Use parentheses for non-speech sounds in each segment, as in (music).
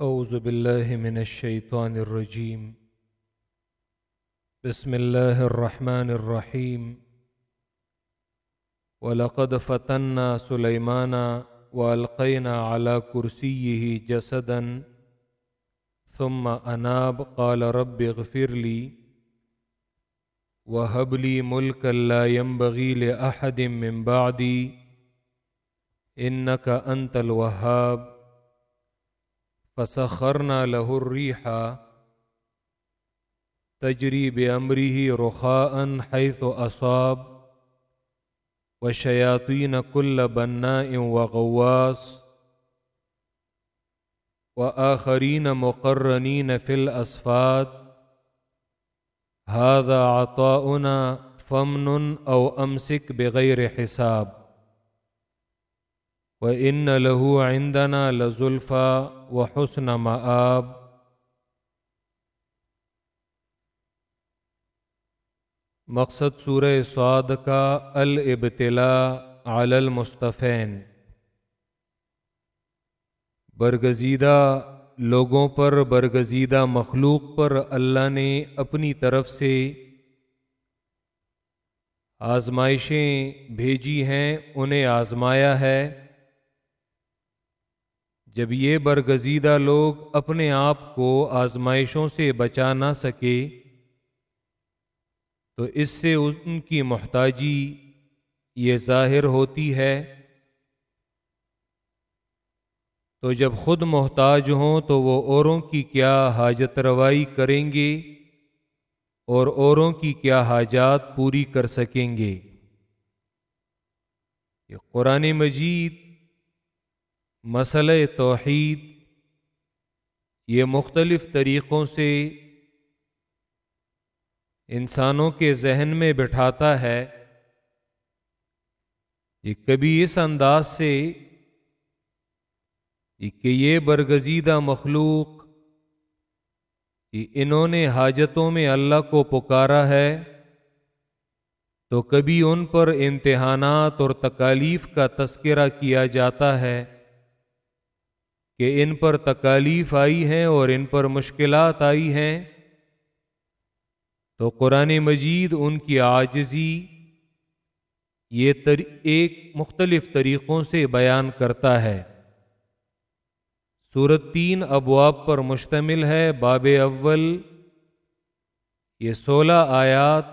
أعوذ بالله من الشيطان الرجيم. بسم الله الرحمن الرحيم. ولقد فتنا سليمان وألقينا على كرسيه جسدا. ثم أناب، قال رب اغفر لي وهب لي ملكا لا ينبغي لأحد من بعدي. إنك أنت الوهاب. فسخرنا له الريح تجري بأمره رخاء حيث أصاب، وشياطين كل بناء وغواص، وآخرين مقرنين في الأصفاد. هذا عطاؤنا فمن أو أمسك بغير حساب. وإن له عندنا لزلفى وحسن مآب مقصد سورہ سعد کا الابتلا علی المصطفین۔ برگزیدہ لوگوں پر، برگزیدہ مخلوق پر اللہ نے اپنی طرف سے آزمائشیں بھیجی ہیں، انہیں آزمایا ہے۔ جب یہ برگزیدہ لوگ اپنے آپ کو آزمائشوں سے بچا نہ سکے، تو اس سے ان کی محتاجی یہ ظاہر ہوتی ہے۔ تو جب خود محتاج ہوں تو وہ اوروں کی کیا حاجت روائی کریں گے اور اوروں کی کیا حاجات پوری کر سکیں گے؟ یہ قرآن مجید مسئلہ توحید، یہ مختلف طریقوں سے انسانوں کے ذہن میں بٹھاتا ہے یہ کبھی اس انداز سے کہ یہ برگزیدہ مخلوق انہوں نے حاجتوں میں اللہ کو پکارا ہے تو کبھی ان پر امتحانات اور تکالیف کا تذکرہ کیا جاتا ہے۔ کہ ان پر تکالیف آئی ہیں اور ان پر مشکلات آئی ہیں۔ تو قرآن مجید ان کی آجزی یہ تر ایک مختلف طریقوں سے بیان کرتا ہے۔ صورت تین ابواب پر مشتمل ہے، باب اول، یہ سولہ آیات،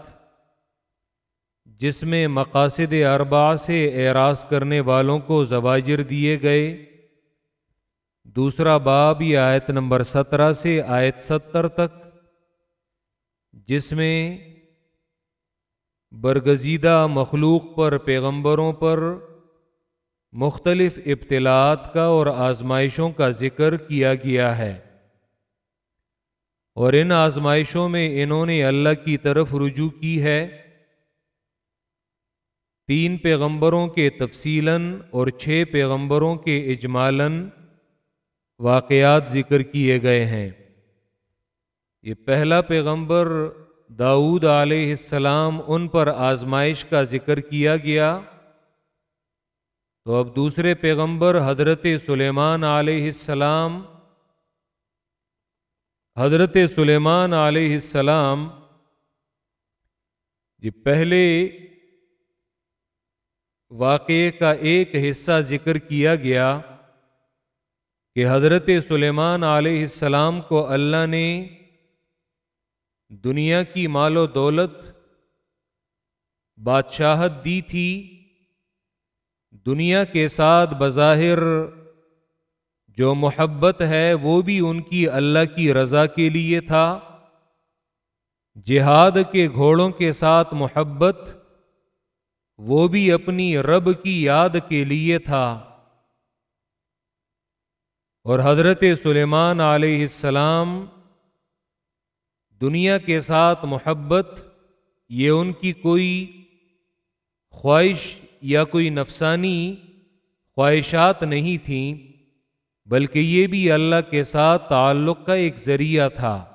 جس میں مقاصد اربع سے اعراض کرنے والوں کو زواجر دیے گئے۔ دوسرا باب یہ آیت نمبر سترہ سے آیت ستر تک، جس میں برگزیدہ مخلوق پر پیغمبروں پر مختلف ابتلاعات کا اور آزمائشوں کا ذکر کیا گیا ہے۔ اور ان آزمائشوں میں انہوں نے اللہ کی طرف رجوع کی ہے۔ تین پیغمبروں کے تفصیل اور چھ پیغمبروں کے اجمالن واقعات ذکر کیے گئے ہیں۔ یہ پہلا پیغمبر داود علیہ السلام ان پر آزمائش کا ذکر کیا گیا۔ تو اب دوسرے پیغمبر حضرت سلیمان علیہ السلام، حضرت سلیمان علیہ السلام، یہ پہلے واقعے کا ایک حصہ ذکر کیا گیا۔ کہ حضرت سلیمان علیہ السلام کو اللہ نے دنیا کی مال و دولت بادشاہت دی تھی، دنیا کے ساتھ بظاہر جو محبت ہے وہ بھی ان کی اللہ کی رضا کے لیے تھا۔ جہاد کے گھوڑوں کے ساتھ محبت وہ بھی اپنی رب کی یاد کے لیے تھا۔ اور حضرت سلیمان علیہ السلام دنیا کے ساتھ محبت، یہ ان کی کوئی خواہش یا کوئی نفسانی خواہشات نہیں تھیں، بلکہ یہ بھی اللہ کے ساتھ تعلق کا ایک ذریعہ تھا۔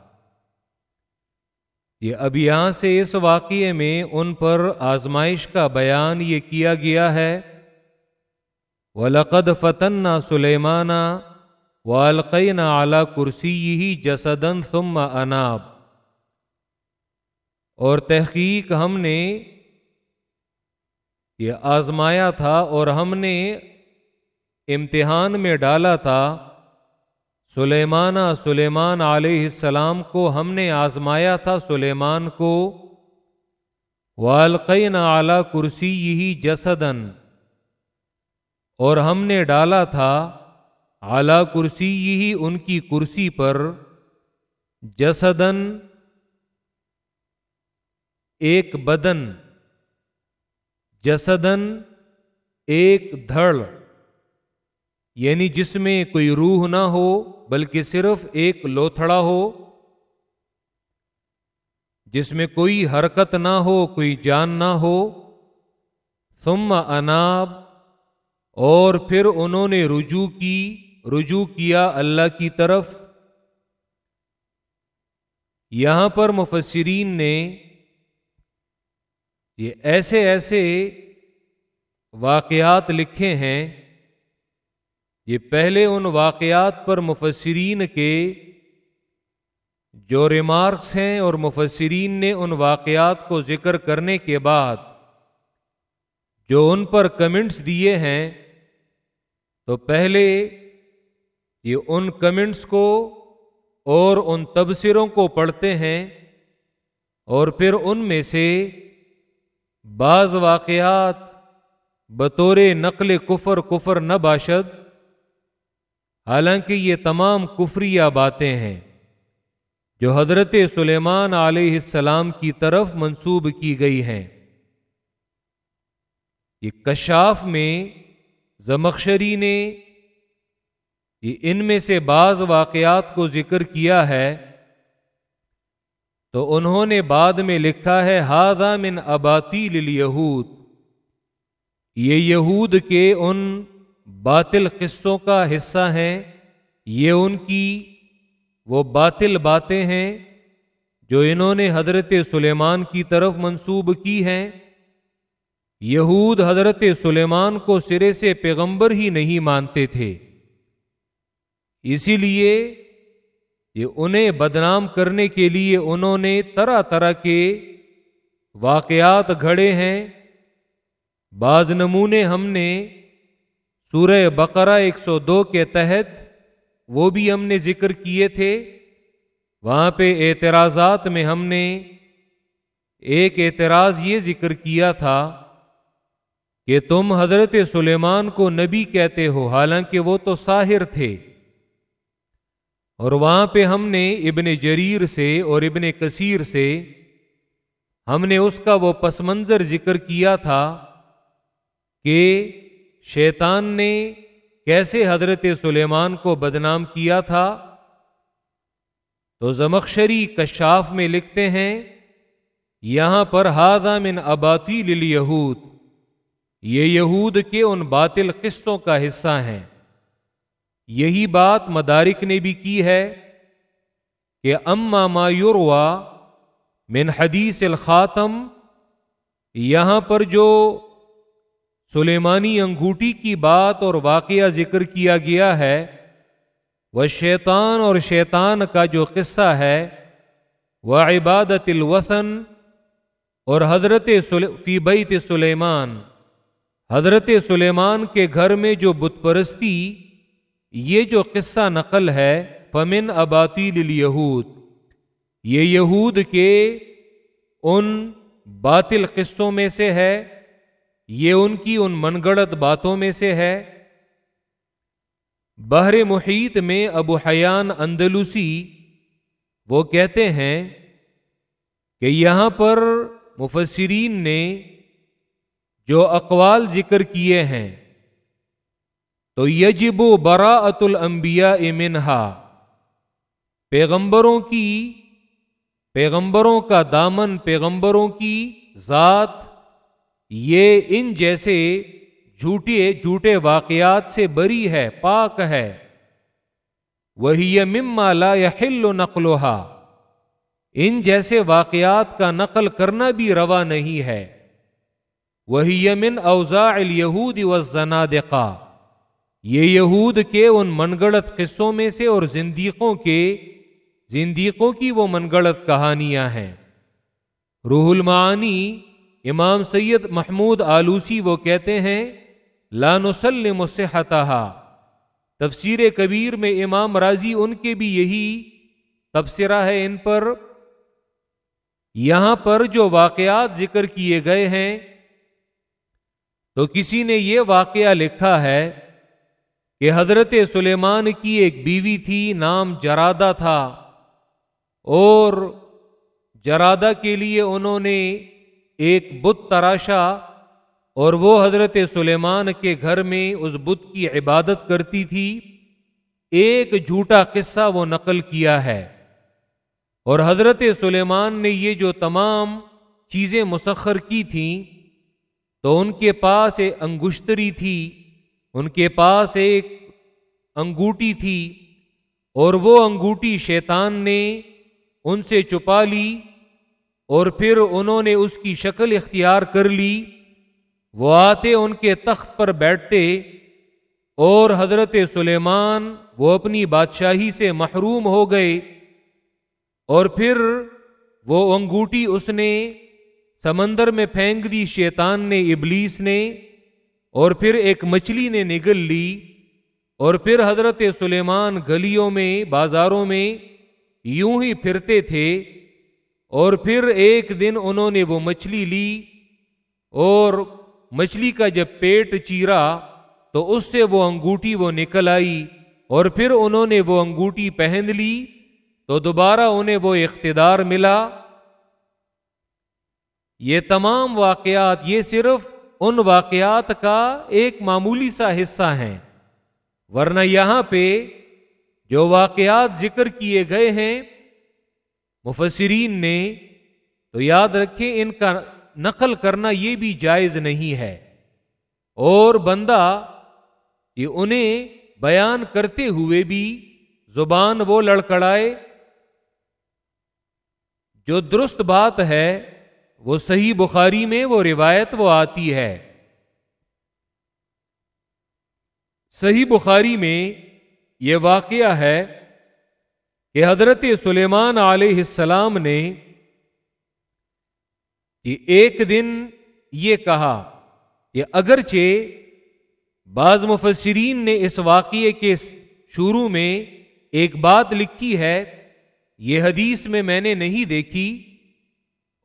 یہ اب یہاں سے اس واقعے میں ان پر آزمائش کا بیان یہ کیا گیا ہے۔ وَلَقَدْ فَتَنَّا سُلَيْمَانَ والقین اعلی کرسی ہی جسدن ثم اناب۔ اور تحقیق ہم نے یہ آزمایا تھا اور ہم نے امتحان میں ڈالا تھا۔ سلیمانہ سلیمان علیہ السلام کو ہم نے آزمایا تھا، سلیمان کو۔ والقین اعلی کرسی یہی جسدن اور ہم نے ڈالا تھا اعلی کرسی یہی ان کی کرسی پر جسدن ایک بدن جسدن ایک دھڑ یعنی جس میں کوئی روح نہ ہو، بلکہ صرف ایک لوتھڑا ہو، جس میں کوئی حرکت نہ ہو، کوئی جان نہ ہو۔ ثم اناب، اور پھر انہوں نے رجوع کی۔ رجوع کیا اللہ کی طرف۔ یہاں پر مفسرین نے یہ ایسے ایسے واقعات لکھے ہیں۔ یہ پہلے ان واقعات پر مفسرین کے جو ریمارکس ہیں اور مفسرین نے ان واقعات کو ذکر کرنے کے بعد جو ان پر کمنٹس دیے ہیں، تو پہلے یہ ان کمنٹس کو اور ان تبصروں کو پڑھتے ہیں اور پھر ان میں سے بعض واقعات بطور نقل کفر کفر نہ باشد، حالانکہ یہ تمام کفریہ باتیں ہیں جو حضرت سلیمان علیہ السلام کی طرف منسوب کی گئی ہیں۔ یہ کشاف میں زمخشری نے ان میں سے بعض واقعات کو ذکر کیا ہے، تو انہوں نے بعد میں لکھا ہے ہاضا من اباتی یہود یہ یہود کے ان باطل قصوں کا حصہ ہیں، یہ ان کی وہ باطل باتیں ہیں جو انہوں نے حضرت سلیمان کی طرف منسوب کی ہیں۔ یہود حضرت سلیمان کو سرے سے پیغمبر ہی نہیں مانتے تھے۔ اسی لیے یہ انہیں بدنام کرنے کے لیے انہوں نے طرح طرح کے واقعات گھڑے ہیں۔ بعض نمونے ہم نے سورہ بقرہ ایک سو دو کے تحت وہ بھی ہم نے ذکر کیے تھے۔ وہاں پہ اعتراضات میں ہم نے ایک اعتراض یہ ذکر کیا تھا کہ تم حضرت سلیمان کو نبی کہتے ہو، حالانکہ وہ تو ساحر تھے۔ اور وہاں پہ ہم نے ابن جریر سے اور ابن کثیر سے، ہم نے اس کا وہ پس منظر ذکر کیا تھا کہ شیطان نے کیسے حضرت سلیمان کو بدنام کیا تھا۔ تو زمخشری کشاف میں لکھتے ہیں، یہاں پر ہاضا من اباتی یہود یہ یہود کے ان باطل قصوں کا حصہ ہیں۔ یہی بات مدارک نے بھی کی ہے کہ اما ما یوروا من حدیث الخاتم، یہاں پر جو سلیمانی انگوٹھی کی بات اور واقعہ ذکر کیا گیا ہے، وہ شیطان اور شیطان کا جو قصہ ہے، وہ عبادت الوسن اور حضرت فی بیت سلیمان۔ حضرت سلیمان کے گھر میں جو بت پرستی یہ جو قصہ نقل ہے، فمن اباتی یہود یہ یہود کے ان باطل قصوں میں سے ہے، یہ ان کی ان من گڑت باتوں میں سے ہے۔ بحر محیط میں ابو حیان اندلوسی، وہ کہتے ہیں کہ یہاں پر مفسرین نے جو اقوال ذکر کیے ہیں تو یجب و برا ات المبیا پیغمبروں کی، پیغمبروں کا دامن پیغمبروں کی ذات، یہ ان جیسے جھوٹے جھوٹے واقعات سے بری ہے، پاک ہے۔ وہی مما لا یحل نقلوہا ان جیسے واقعات کا نقل کرنا بھی روا نہیں ہے۔ وہی من اوزا الیہود و یہ یہود کے ان من گڑت قصوں میں سے اور زندیقوں کے، زندیقوں کی وہ من گڑت کہانیاں ہیں۔ روح المعانی امام سید محمود آلوسی وہ کہتے ہیں لانسلم صحتہا۔ تفسیر کبیر میں امام راضی ان کے بھی یہی تبصرہ ہے ان پر۔ یہاں پر جو واقعات ذکر کیے گئے ہیں، تو کسی نے یہ واقعہ لکھا ہے کہ حضرت سلیمان کی ایک بیوی تھی، نام جرادہ تھا۔ اور جرادہ کے لیے انہوں نے ایک بت تراشا اور وہ حضرت سلیمان کے گھر میں اس بت کی عبادت کرتی تھی۔ ایک جھوٹا قصہ وہ نقل کیا ہے۔ اور حضرت سلیمان نے یہ جو تمام چیزیں مسخر کی تھیں، تو ان کے پاس انگشتری تھی۔ ان کے پاس ایک انگوٹی تھی اور وہ انگوٹی شیطان نے ان سے چھپا لی اور پھر انہوں نے اس کی شکل اختیار کر لی۔ وہ آتے ان کے تخت پر بیٹھتے اور حضرت سلیمان وہ اپنی بادشاہی سے محروم ہو گئے۔ اور پھر وہ انگوٹی اس نے سمندر میں پھینک دی، شیطان نے، ابلیس نے۔ اور پھر ایک مچھلی نے نگل لی، اور پھر حضرت سلیمان گلیوں میں، بازاروں میں یوں ہی پھرتے تھے، اور پھر ایک دن انہوں نے وہ مچھلی لی، اور مچھلی کا جب پیٹ چیرا تو اس سے وہ انگوٹھی وہ نکل آئی، اور پھر انہوں نے وہ انگوٹھی پہن لی تو دوبارہ انہیں وہ اقتدار ملا۔ یہ تمام واقعات، یہ صرف ان واقعات کا ایک معمولی سا حصہ ہیں۔ ورنہ یہاں پہ جو واقعات ذکر کیے گئے ہیں، مفسرین نے تو یاد رکھیں ان کا نقل کرنا یہ بھی جائز نہیں ہے۔ اور بندہ یہ انہیں بیان کرتے ہوئے بھی زبان وہ لڑکڑائے، جو درست بات ہے وہ صحیح بخاری میں وہ روایت وہ آتی ہے۔ صحیح بخاری میں یہ واقعہ ہے کہ حضرت سلیمان علیہ السلام نے کہ ایک دن یہ کہا کہ اگرچہ بعض مفسرین نے اس واقعے کے شروع میں ایک بات لکھی ہے، یہ حدیث میں میں نے نہیں دیکھی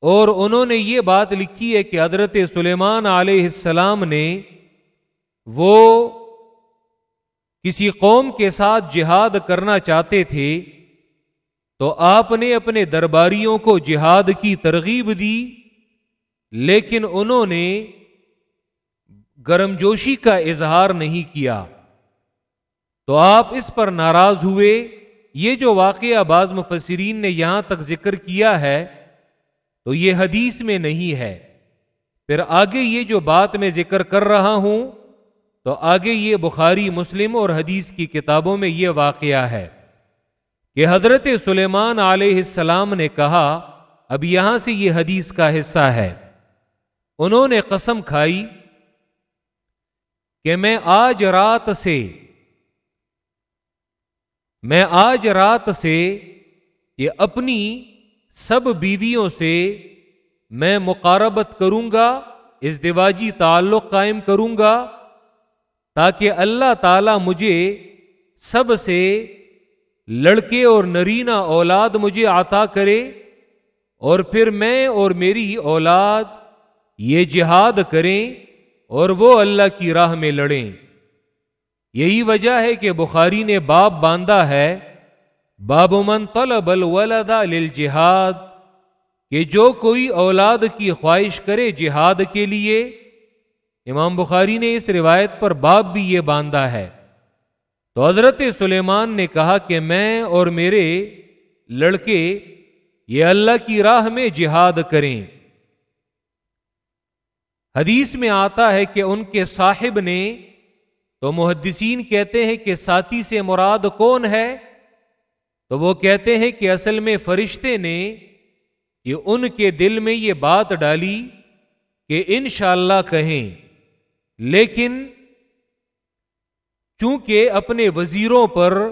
اور انہوں نے یہ بات لکھی ہے کہ حضرت سلیمان علیہ السلام نے وہ کسی قوم کے ساتھ جہاد کرنا چاہتے تھے تو آپ نے اپنے درباریوں کو جہاد کی ترغیب دی، لیکن انہوں نے گرم جوشی کا اظہار نہیں کیا۔ تو آپ اس پر ناراض ہوئے۔ یہ جو واقعہ بعض مفسرین نے یہاں تک ذکر کیا ہے تو یہ حدیث میں نہیں ہے۔ پھر آگے یہ جو بات میں ذکر کر رہا ہوں، تو آگے یہ بخاری، مسلم اور حدیث کی کتابوں میں یہ واقعہ ہے کہ حضرت سلیمان علیہ السلام نے کہا، اب یہاں سے یہ حدیث کا حصہ ہے۔ انہوں نے قسم کھائی کہ میں آج رات سے، میں آج رات سے یہ اپنی سب بیویوں سے میں مقاربت کروں گا، اس دیواجی تعلق قائم کروں گا، تاکہ اللہ تعالی مجھے سب سے لڑکے اور نرینا اولاد مجھے عطا کرے، اور پھر میں اور میری اولاد یہ جہاد کریں اور وہ اللہ کی راہ میں لڑیں۔ یہی وجہ ہے کہ بخاری نے باپ باندھا ہے باب من طلب الولد للجہاد، کہ جو کوئی اولاد کی خواہش کرے جہاد کے لیے۔ امام بخاری نے اس روایت پر باب بھی یہ باندھا ہے۔ تو حضرت سلیمان نے کہا کہ میں اور میرے لڑکے یہ اللہ کی راہ میں جہاد کریں۔ حدیث میں آتا ہے کہ ان کے صاحب نے، تو محدثین کہتے ہیں کہ ساتھی سے مراد کون ہے؟ تو وہ کہتے ہیں کہ اصل میں فرشتے نے یہ ان کے دل میں یہ بات ڈالی کہ انشاءاللہ اللہ کہیں، لیکن چونکہ اپنے وزیروں پر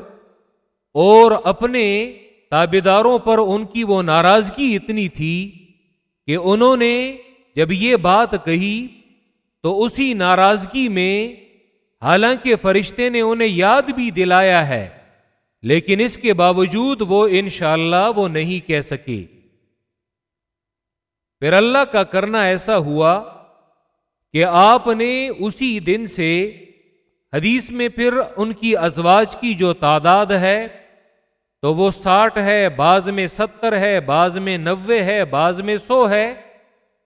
اور اپنے تابے داروں پر ان کی وہ ناراضگی اتنی تھی کہ انہوں نے جب یہ بات کہی تو اسی ناراضگی میں حالانکہ فرشتے نے انہیں یاد بھی دلایا ہے۔ لیکن اس کے باوجود وہ انشاءاللہ اللہ وہ نہیں کہہ سکے۔ پھر اللہ کا کرنا ایسا ہوا کہ آپ نے اسی دن سے حدیث میں پھر ان کی ازواج کی جو تعداد ہے تو وہ ساٹھ ہے، بعض میں ستر ہے، بعض میں نوے ہے، بعض میں سو ہے۔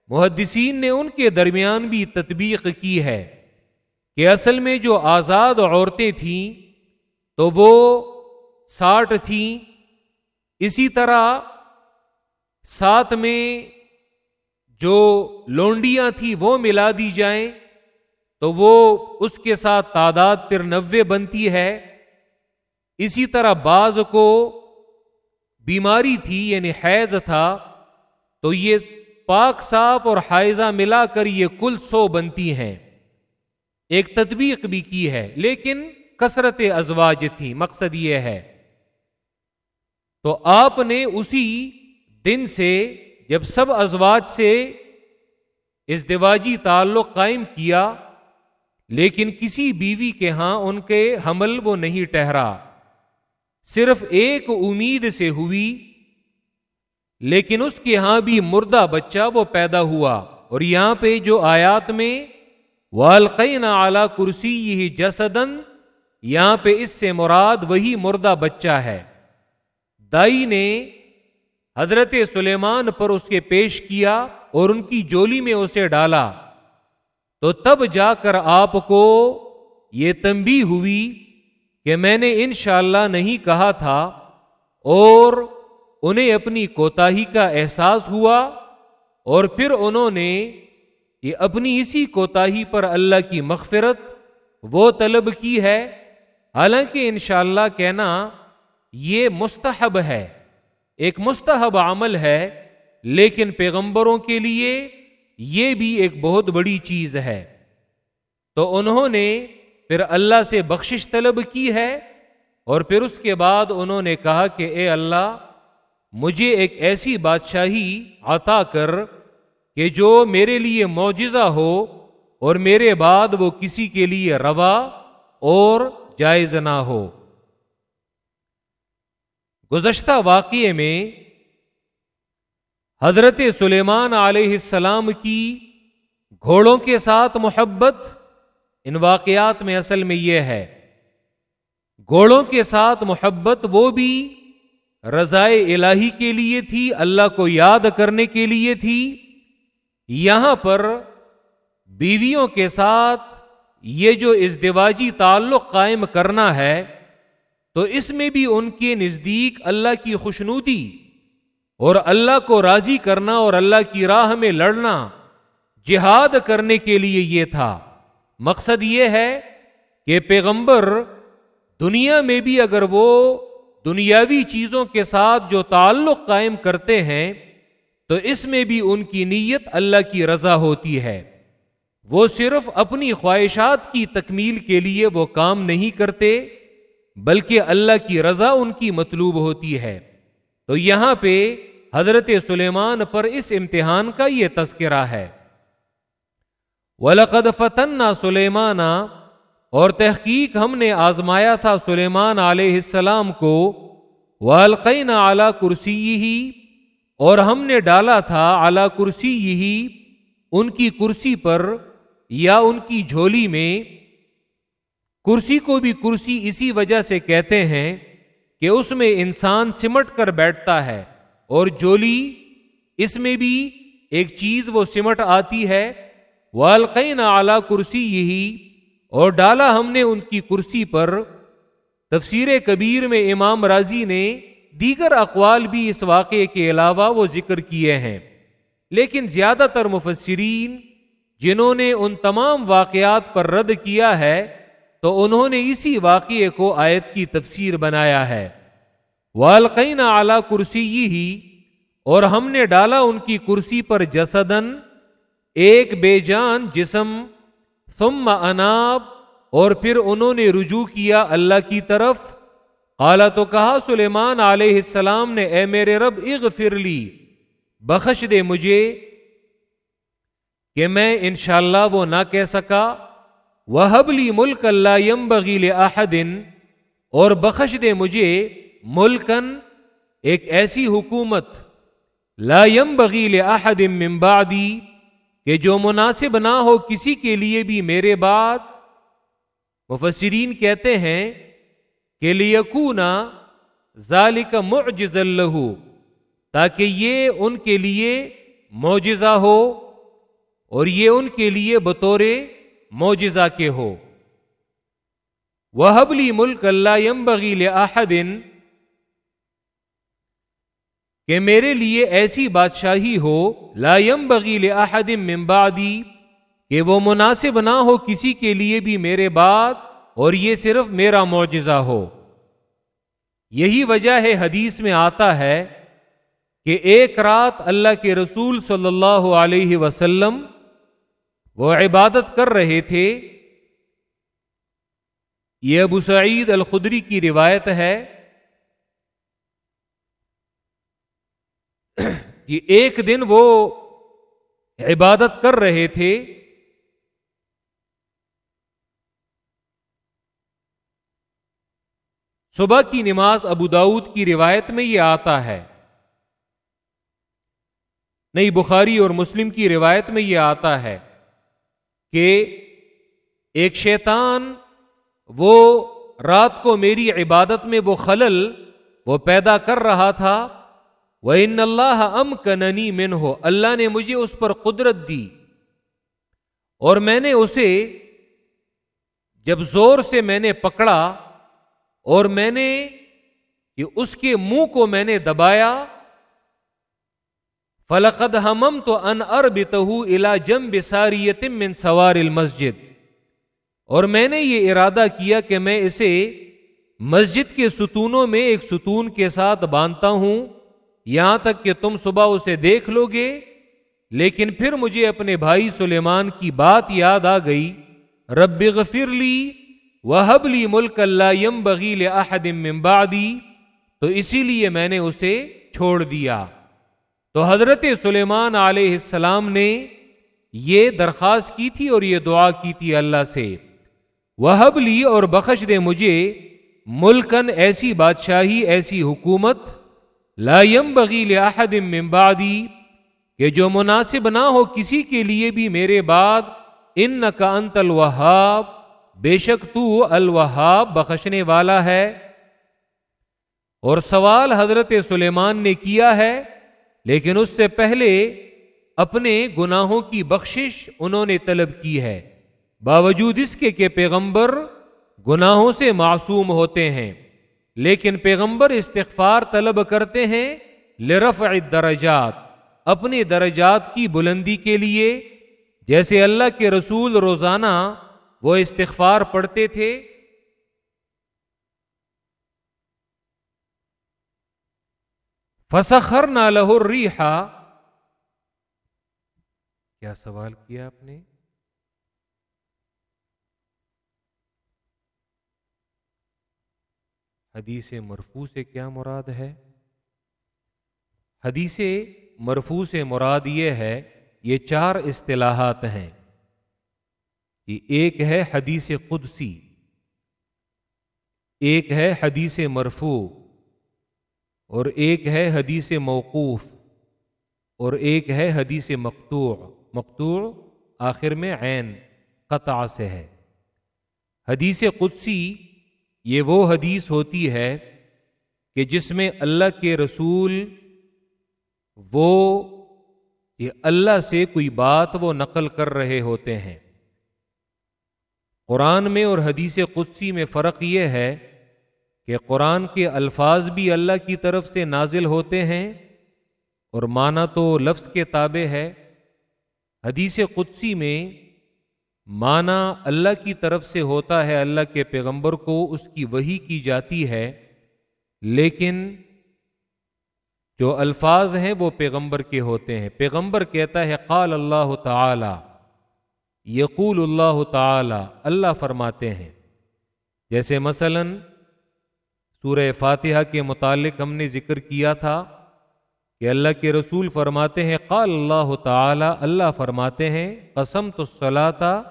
محدثین نے ان کے درمیان بھی تطبیق کی ہے کہ اصل میں جو آزاد عورتیں تھیں تو وہ ساٹھ تھیں، اسی طرح ساتھ میں جو لونڈیاں تھیں وہ ملا دی جائیں، تو وہ اس کے ساتھ تعداد پھر نوے بنتی ہے۔ اسی طرح بعض کو بیماری تھی یعنی حیض تھا، تو یہ پاک صاف اور حائزہ ملا کر یہ کل سو بنتی ہیں۔ ایک تدبیق بھی کی ہے، لیکن کثرت ازواج تھی، مقصد یہ ہے۔ تو آپ نے اسی دن سے جب سب ازواج سے اس تعلق قائم کیا، لیکن کسی بیوی کے ہاں ان کے حمل وہ نہیں ٹہرا صرف ایک امید سے ہوئی، لیکن اس کے ہاں بھی مردہ بچہ وہ پیدا ہوا۔ اور یہاں پہ جو آیات میں والقین اعلی کرسی یہ جسدن یہاں پہ اس سے مراد وہی مردہ بچہ ہے۔ دائی نے حضرت سلیمان پر اس کے پیش کیا اور ان کی جولی میں اسے ڈالا۔ تو تب جا کر آپ کو یہ تمبی ہوئی کہ میں نے انشاءاللہ نہیں کہا تھا اور انہیں اپنی کوتاہی کا احساس ہوا اور پھر انہوں نے یہ اپنی اسی کوتاہی پر اللہ کی مغفرت وہ طلب کی ہے۔ حالانکہ انشاءاللہ کہنا یہ مستحب ہے۔ ایک مستحب عمل ہے، لیکن پیغمبروں کے لیے یہ بھی ایک بہت بڑی چیز ہے۔ تو انہوں نے پھر اللہ سے بخشش طلب کی ہے، اور پھر اس کے بعد انہوں نے کہا کہ اے اللہ، مجھے ایک ایسی بادشاہی عطا کر کہ جو میرے لیے معجزہ ہو، اور میرے بعد وہ کسی کے لیے روا اور جائز نہ ہو۔ گزشتہ واقعے میں حضرت سلیمان علیہ السلام کی گھوڑوں کے ساتھ محبت ان واقعات میں اصل میں یہ ہے۔ گھوڑوں کے ساتھ محبت وہ بھی رضائے الہی کے لیے تھی، اللہ کو یاد کرنے کے لیے تھی۔ یہاں پر بیویوں کے ساتھ یہ جو ازدواجی تعلق قائم کرنا ہے تو اس میں بھی ان کے نزدیک اللہ کی خوشنودی اور اللہ کو راضی کرنا اور اللہ کی راہ میں لڑنا جہاد کرنے کے لیے یہ تھا۔ مقصد یہ ہے کہ پیغمبر دنیا میں بھی اگر وہ دنیاوی چیزوں کے ساتھ جو تعلق قائم کرتے ہیں، تو اس میں بھی ان کی نیت اللہ کی رضا ہوتی ہے۔ وہ صرف اپنی خواہشات کی تکمیل کے لیے وہ کام نہیں کرتے بلکہ اللہ کی رضا ان کی مطلوب ہوتی ہے۔ تو یہاں پہ حضرت سلیمان پر اس امتحان کا یہ تذکرہ ہے۔ ولقد فتنا سلیمانہ اور تحقیق ہم نے آزمایا تھا سلیمان علیہ السلام کو۔ والقین اعلی کرسی ہی اور ہم نے ڈالا تھا اعلی کرسی ہی ان کی کرسی پر یا ان کی جھولی میں۔ کرسی کو بھی کرسی اسی وجہ سے کہتے ہیں کہ اس میں انسان سمٹ کر بیٹھتا ہے اور جولی اس میں بھی ایک چیز وہ سمٹ آتی ہے والقین اعلی کرسی یہی اور ڈالا ہم نے ان کی کرسی پر۔ تفسیر کبیر میں امام راضی نے دیگر اقوال بھی اس واقعے کے علاوہ وہ ذکر کیے ہیں۔ لیکن زیادہ تر مفسرین جنہوں نے ان تمام واقعات پر رد کیا ہے تو انہوں نے اسی واقعے کو آیت کی تفسیر بنایا ہے۔ والقین اعلی کرسی ہی اور ہم نے ڈالا ان کی کرسی پر جسدن ایک بے جان جسم، ثم اناب اور پھر انہوں نے رجوع کیا اللہ کی طرف۔ اعلی تو کہا، سلیمان علیہ السلام نے، اے میرے رب، اغفر لی، بخش دے مجھے کہ میں انشاءاللہ وہ نہ کہہ سکا۔ وہ حبلی ملک اللہ یم بغیل احدن اور بخش دے مجھے ملکن ایک ایسی حکومت لا یم بغیل احدم ممبادی کہ جو مناسب نہ ہو کسی کے لیے بھی میرے بعد۔ مفسرین کہتے ہیں کہ لیکونا ذالک معجز اللہ تاکہ یہ ان کے لیے معجزہ ہو اور یہ ان کے لیے بطور معجزہ کے ہو۔ وہ حبلی ملک اللہ یم بغیل احدن کہ میرے لیے ایسی بادشاہی ہو، لا یم بغیل احدم ممبادی کہ وہ مناسب نہ ہو کسی کے لیے بھی میرے بعد، اور یہ صرف میرا معجزہ ہو۔ یہی وجہ ہے حدیث میں آتا ہے کہ ایک رات اللہ کے رسول صلی اللہ علیہ وسلم وہ عبادت کر رہے تھے۔ یہ ابو سعید الخدری کی روایت ہے۔ کہ ایک دن وہ عبادت کر رہے تھے۔ صبح کی نماز ابو داود کی روایت میں یہ آتا ہے۔ نئی بخاری اور مسلم کی روایت میں یہ آتا ہے۔ کہ ایک شیطان وہ رات کو میری عبادت میں وہ خلل وہ پیدا کر رہا تھا وہ ان اللہ ام کننی من ہو اللہ نے مجھے اس پر قدرت دی۔ اور میں نے اسے جب زور سے میں نے پکڑا اور میں نے کہ اس کے منہ کو میں نے دبایا فلقد ہمم تو ان ارب الا جم بساری من سوار المسجد۔ اور میں نے یہ ارادہ کیا کہ میں اسے مسجد کے ستونوں میں ایک ستون کے ساتھ باندھتا ہوں۔ یہاں تک کہ تم صبح اسے دیکھ لو گے لیکن پھر مجھے اپنے بھائی سلیمان کی بات یاد آ گئی۔ رب غفر لی وہ لی ملک اللہ یم بغیل احدم بعدی۔ تو اسی لیے میں نے اسے چھوڑ دیا۔ تو حضرت سلیمان علیہ السلام نے یہ درخواست کی تھی اور یہ دعا کی تھی اللہ سے وہ لی اور بخش دے مجھے ملکن ایسی بادشاہی، ایسی حکومت، لا یم بغیل احدم بعدی کہ جو مناسب نہ ہو کسی کے لیے بھی میرے بعد ان کا انت الوہاب بے شک تو الوہاب بخشنے والا ہے۔ اور سوال حضرت سلیمان نے کیا ہے لیکن اس سے پہلے اپنے گناہوں کی بخشش انہوں نے طلب کی ہے۔ باوجود اس کے کہ پیغمبر گناہوں سے معصوم ہوتے ہیں، لیکن پیغمبر استغفار طلب کرتے ہیں لرفع درجات اپنے درجات کی بلندی کے لیے۔ جیسے اللہ کے رسول روزانہ وہ استغفار پڑھتے تھے فسخر نہ لہور ریحا کیا سوال کیا آپ نے؟ حدیث مرفو سے کیا مراد ہے؟ حدیث مرفو سے مراد یہ ہے، یہ چار اصطلاحات ہیں۔ کہ ایک ہے حدیث قدسی، ایک ہے حدیث مرفو اور ایک ہے حدیث موقوف اور ایک ہے حدیث مقتوع مقتوع آخر میں عین، قطع سے ہے۔ حدیث قدسی، یہ وہ حدیث ہوتی ہے کہ جس میں اللہ کے رسول وہ یہ اللہ سے کوئی بات وہ نقل کر رہے ہوتے ہیں۔ قرآن میں اور حدیث قدسی میں فرق یہ ہے کہ قرآن کے الفاظ بھی اللہ کی طرف سے نازل ہوتے ہیں اور مانا تو لفظ کے تابع ہے۔ حدیث قدسی میں مانا اللہ کی طرف سے ہوتا ہے، اللہ کے پیغمبر کو اس کی وہی کی جاتی ہے، لیکن جو الفاظ ہیں وہ پیغمبر کے ہوتے ہیں۔ پیغمبر کہتا ہے، قال اللہ تعالی، یقول اللہ تعالی، اللہ فرماتے ہیں۔ جیسے مثلا سورہ فاتحہ کے متعلق ہم نے ذکر کیا تھا کہ اللہ کے رسول فرماتے ہیں، قال اللہ تعالی، اللہ فرماتے ہیں قسم تو سلاتا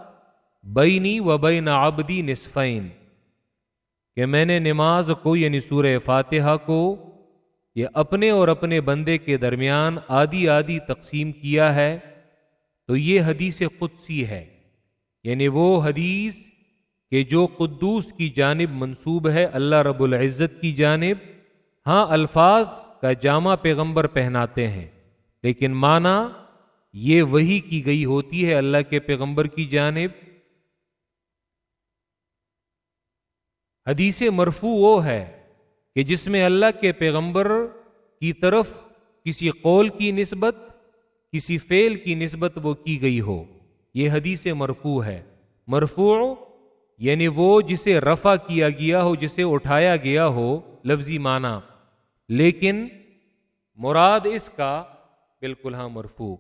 بینی و بین عبدی نصفین۔ کہ میں نے نماز کو یعنی سورہ فاتحہ کو، یہ اپنے اور اپنے بندے کے درمیان آدھی آدھی تقسیم کیا ہے۔ تو یہ حدیث قدسی ہے۔ یعنی وہ حدیث کہ جو قدوس کی جانب منصوب ہے اللہ رب العزت کی جانب ہاں الفاظ کا جامع پیغمبر پہناتے ہیں، لیکن مانا یہ وہی کی گئی ہوتی ہے اللہ کے پیغمبر کی جانب۔ حدیث مرفو وہ ہے کہ جس میں اللہ کے پیغمبر کی طرف کسی قول کی نسبت، کسی فعل کی نسبت وہ کی گئی ہو۔ یہ حدیث مرفو ہے۔ مرفوع یعنی وہ جسے رفع کیا گیا ہو، جسے اٹھایا گیا ہو، لفظی معنی۔ لیکن مراد اس کا بالکل ہاں مرفو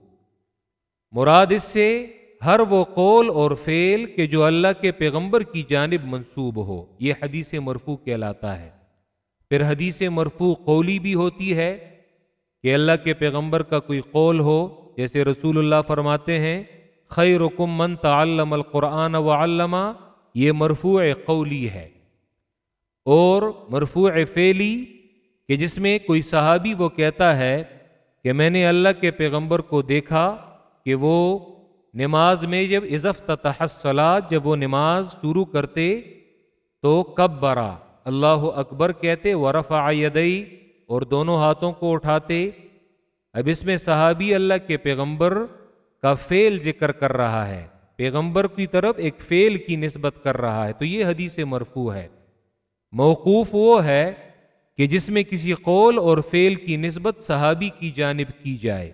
مراد اس سے ہر وہ قول اور فعل کہ جو اللہ کے پیغمبر کی جانب منسوب ہو، یہ حدیث مرفو کہلاتا ہے۔ پھر حدیث مرفو قولی بھی ہوتی ہے کہ اللہ کے پیغمبر کا کوئی قول ہو، جیسے رسول اللہ فرماتے ہیں خیر من تعلم القرآن و علامہ یہ مرفوع قولی ہے۔ اور مرفوع فعلی کہ جس میں کوئی صحابی وہ کہتا ہے کہ میں نے اللہ کے پیغمبر کو دیکھا کہ وہ نماز میں جب عزف تحصلات، جب وہ نماز شروع کرتے تو کب برا اللہ اکبر کہتے ورف آدئی اور دونوں ہاتھوں کو اٹھاتے۔ اب اس میں صحابی اللہ کے پیغمبر کا فیل ذکر کر رہا ہے۔ پیغمبر کی طرف ایک فیل کی نسبت کر رہا ہے تو یہ حدیث مرفو ہے۔ موقوف وہ ہے کہ جس میں کسی قول اور فیل کی نسبت صحابی کی جانب کی جائے۔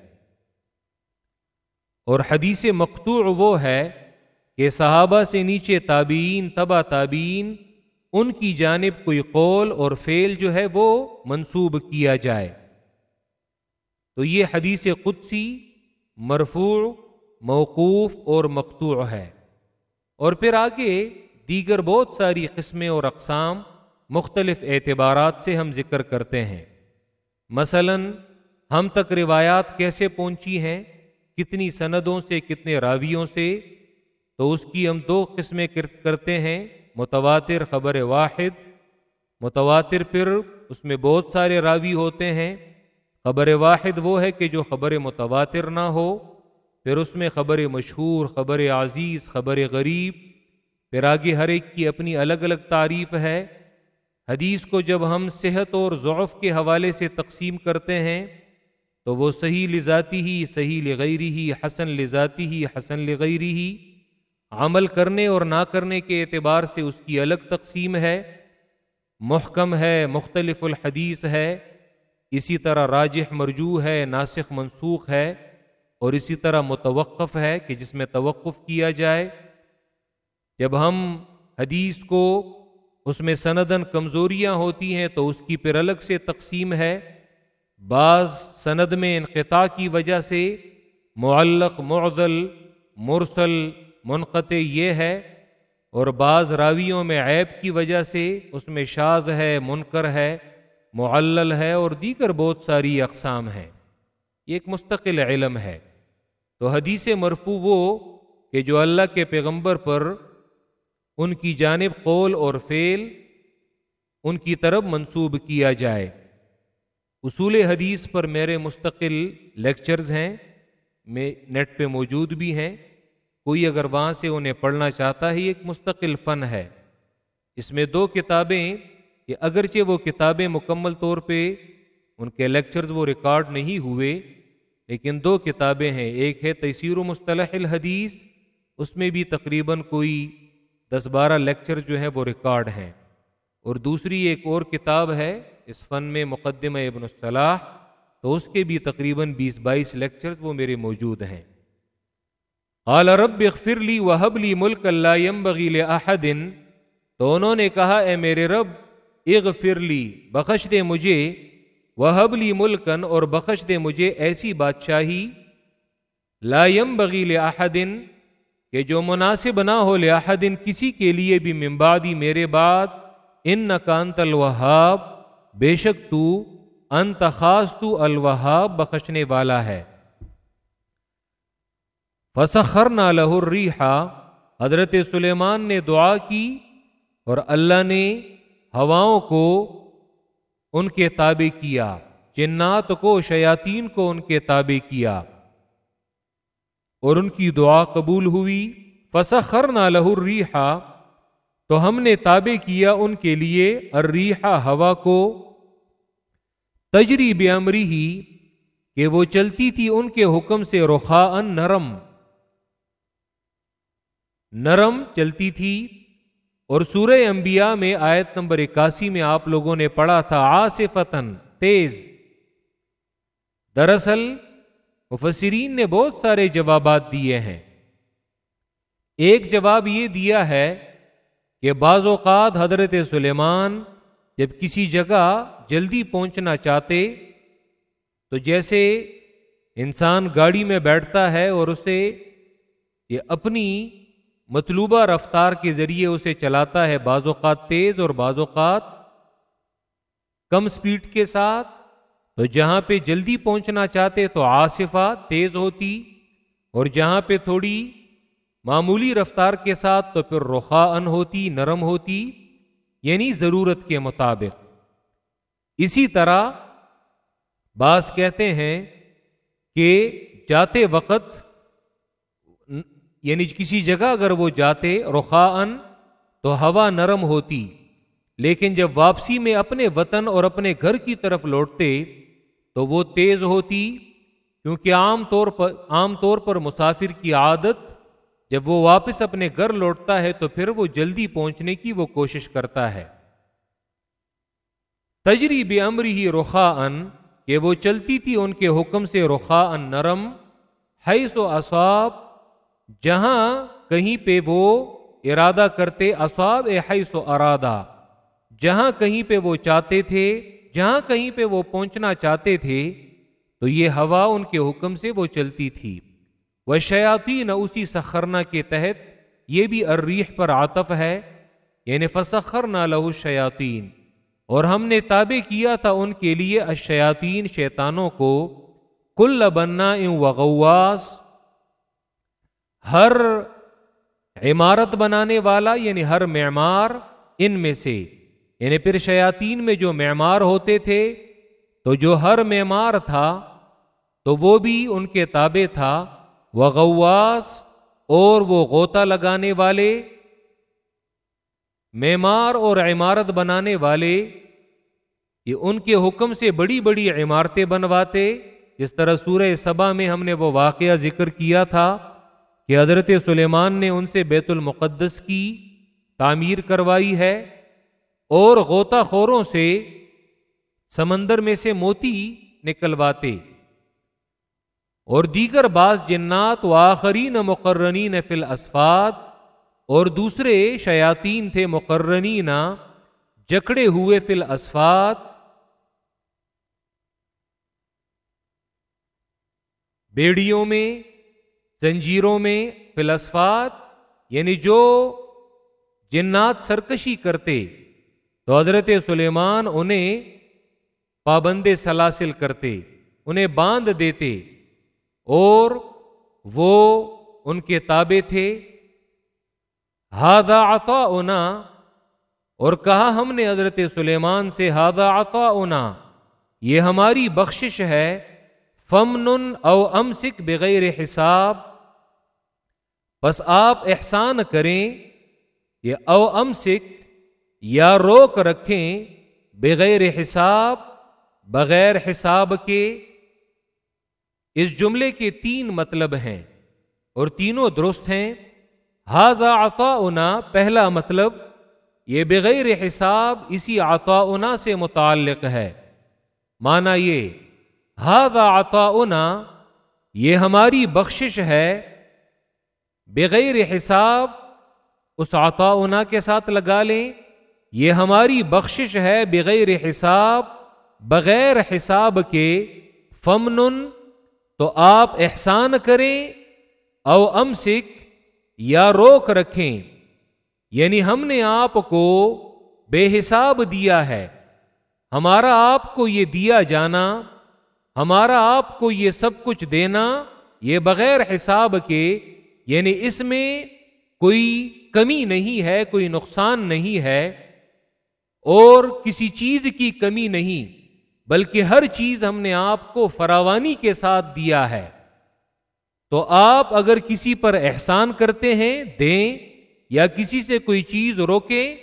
اور حدیث مقتوع وہ ہے کہ صحابہ سے نیچے تابعین تبا تابعین، ان کی جانب کوئی قول اور فیل جو ہے وہ منسوب کیا جائے۔ تو یہ حدیث قدسی مرفوع موقوف اور مقتوع ہے۔ اور پھر آگے دیگر بہت ساری قسمیں اور اقسام مختلف اعتبارات سے ہم ذکر کرتے ہیں۔ مثلا، ہم تک روایات کیسے پہنچی ہیں، کتنی سندوں سے، کتنے راویوں سے؟ تو اس کی ہم دو قسمیں کرتے ہیں۔ متواتر خبر واحد، متواتر پھر اس میں بہت سارے راوی ہوتے ہیں۔ خبر واحد وہ ہے کہ جو خبر متواتر نہ ہو پھر اس میں خبر مشہور، خبر عزیز، خبر غریب، پھر آگے ہر ایک کی اپنی الگ الگ تعریف ہے۔ حدیث کو جب ہم صحت اور ضعف کے حوالے سے تقسیم کرتے ہیں، تو وہ صحیح لذاتی ہی، صحیح لغیری ہی، حسن لذاتی ہی، حسن لغیری ہی۔ عمل کرنے اور نہ کرنے کے اعتبار سے اس کی الگ تقسیم ہے۔ محکم ہے، مختلف الحدیث ہے۔ اسی طرح راجح مرجو ہے، ناسخ منسوخ ہے۔ اور اسی طرح متوقف ہے کہ جس میں توقف کیا جائے، جب ہم حدیث کو اس میں سندن کمزوریاں ہوتی ہیں تو اس کی پھر الگ سے تقسیم ہے۔ بعض سند میں انقطاع کی وجہ سے معلق معضل مرسل، منقطع یہ ہے اور بعض راویوں میں عیب کی وجہ سے اس میں شاز ہے، منکر ہے، معلل ہے اور دیگر بہت ساری اقسام ہیں۔ یہ ایک مستقل علم ہے۔ تو حدیث مرفو وہ کہ جو اللہ کے پیغمبر پر ان کی جانب قول اور فعل ان کی طرف منسوب کیا جائے۔ اصول حدیث پر میرے مستقل لیکچرز ہیں، میں نیٹ پہ موجود بھی ہیں۔ کوئی اگر وہاں سے انہیں پڑھنا چاہتا ہے ایک مستقل فن ہے۔ اس میں دو کتابیں کہ اگرچہ وہ کتابیں مکمل طور پہ ان کے لیکچرز وہ ریکارڈ نہیں ہوئے، لیکن دو کتابیں ہیں۔ ایک ہے تیسیر و مصطلح الحدیث، اس میں بھی تقریباً کوئی دس بارہ لیکچر جو ہیں وہ ریکارڈ ہیں۔ اور دوسری ایک اور کتاب ہے، اس فن میں مقدمہ ابن الصلاح، تو اس کے بھی تقریباً بیس بائیس لیکچرز وہ میرے موجود ہیں۔ قال رب اغفر لی وحب لی ملک اللہ ينبغي احدن تو انہوں نے کہا، اے میرے رب، اغفر لی، بخش دے مجھے۔ وہ لی ملکن اور بخش دے مجھے ایسی بادشاہی لائم بغیل احدن کہ جو مناسب نہ ہو لحدن کسی کے لیے بھی ممبادی میرے بعد ان نکانت الوہاب، بے شک تو انت خاص تو الوہاب بخشنے والا ہے۔ فسخر نہ لہر حضرت سلیمان نے دعا کی اور اللہ نے ہواؤں کو ان کے تابع کیا، جنات کو شیاتین کو ان کے تابع کیا۔ اور ان کی دعا قبول ہوئی فسخر نہ لہر ریحا تو ہم نے تابع کیا ان کے لیے الریحا ہوا کو۔ تجری بے امری ہی کہ وہ چلتی تھی ان کے حکم سے رخا ان نرم۔ نرم چلتی تھی۔ اور سورہ انبیاء میں آیت نمبر اکاسی میں آپ لوگوں نے پڑھا تھا آصفتن تیز۔ دراصل، مفسرین نے بہت سارے جوابات دیے ہیں۔ ایک جواب یہ دیا ہے کہ بعض اوقات حضرت سلیمان جب کسی جگہ جلدی پہنچنا چاہتے، تو جیسے انسان گاڑی میں بیٹھتا ہے اور اسے یہ اپنی مطلوبہ رفتار کے ذریعے اسے چلاتا ہے بعض اوقات تیز اور بعض اوقات کم سپیڈ کے ساتھ۔ تو جہاں پہ جلدی پہنچنا چاہتے تو آصفہ تیز ہوتی اور جہاں پہ تھوڑی معمولی رفتار کے ساتھ تو پھر رخا ان ہوتی، نرم ہوتی یعنی ضرورت کے مطابق۔ اسی طرح بعض کہتے ہیں کہ جاتے وقت یعنی کسی جگہ اگر وہ جاتے رخا ان تو ہوا نرم ہوتی، لیکن جب واپسی میں اپنے وطن اور اپنے گھر کی طرف لوٹتے تو وہ تیز ہوتی، کیونکہ عام طور پر، عام طور پر مسافر کی عادت جب وہ واپس اپنے گھر لوٹتا ہے تو پھر وہ جلدی پہنچنے کی وہ کوشش کرتا ہے۔ تجری بے ہی رخا ان کہ وہ چلتی تھی ان کے حکم سے رخا ان نرم، حیث و اصاب جہاں کہیں پہ وہ ارادہ کرتے اصاب حیث و ارادہ، جہاں کہیں پہ وہ چاہتے تھے، جہاں کہیں پہ وہ پہنچنا چاہتے تھے، تو یہ ہوا ان کے حکم سے وہ چلتی تھی۔ وہ شیاتی نہ اسی سخرنا کے تحت، یہ بھی الریح پر عاطف ہے یعنی فسخر نہ لہو شیاتین اور ہم نے تابع کیا تھا ان کے لیے اشیاتین شیطانوں کو، کل بننا ان وغواس ہر عمارت بنانے والا یعنی ہر معمار، ان میں سے یعنی پھر شیاتین میں جو معمار ہوتے تھے، تو جو ہر معمار تھا، تو وہ بھی ان کے تابع تھا۔ وہ غواس اور وہ غوطہ لگانے والے، معمار اور عمارت بنانے والے، یہ ان کے حکم سے بڑی بڑی عمارتیں بنواتے، جس طرح سورہ سبا میں ہم نے وہ واقعہ ذکر کیا تھا۔ کہ حضرت سلیمان نے ان سے بیت المقدس کی تعمیر کروائی ہے اور غوطہ خوروں سے سمندر میں سے موتی نکلواتے اور دیگر بعض جنات و آخرین مقررین فل اسفات اور دوسرے شیاتین تھے مقررین جکڑے ہوئے فل اسفات بیڑیوں میں زنجیروں میں فلسفات یعنی جو جنات سرکشی کرتے، تو حضرت سلیمان انہیں پابند سلاسل کرتے، انہیں باندھ دیتے، اور وہ ان کے تابے تھے۔ ہادا عطا اونا اور کہا ہم نے حضرت سلیمان سے ہادا عطا اونا یہ ہماری بخشش ہے فمن او امسک بغیر حساب۔ بس آپ احسان کریں یہ او امسک یا روک رکھیں بغیر حساب بغیر حساب کے۔ اس جملے کے تین مطلب ہیں اور تینوں درست ہیں۔ ہاضا عطا پہلا مطلب یہ بغیر حساب اسی عطا سے متعلق ہے۔ مانا یہ ہاضا عطا یہ ہماری بخشش ہے، بغیر حساب اس عطا کے ساتھ لگا لیں۔ یہ ہماری بخشش ہے بغیر حساب بغیر حساب کے۔ فمن تو آپ احسان کریں او امسک یا روک رکھیں۔ یعنی ہم نے آپ کو بے حساب دیا ہے۔ ہمارا آپ کو یہ دیا جانا۔ ہمارا آپ کو یہ سب کچھ دینا، یہ بغیر حساب کے یعنی اس میں کوئی کمی نہیں ہے، کوئی نقصان نہیں ہے، اور کسی چیز کی کمی نہیں، بلکہ ہر چیز ہم نے آپ کو فراوانی کے ساتھ دیا ہے۔ تو آپ اگر کسی پر احسان کرتے ہیں، دیں، یا کسی سے کوئی چیز روکیں،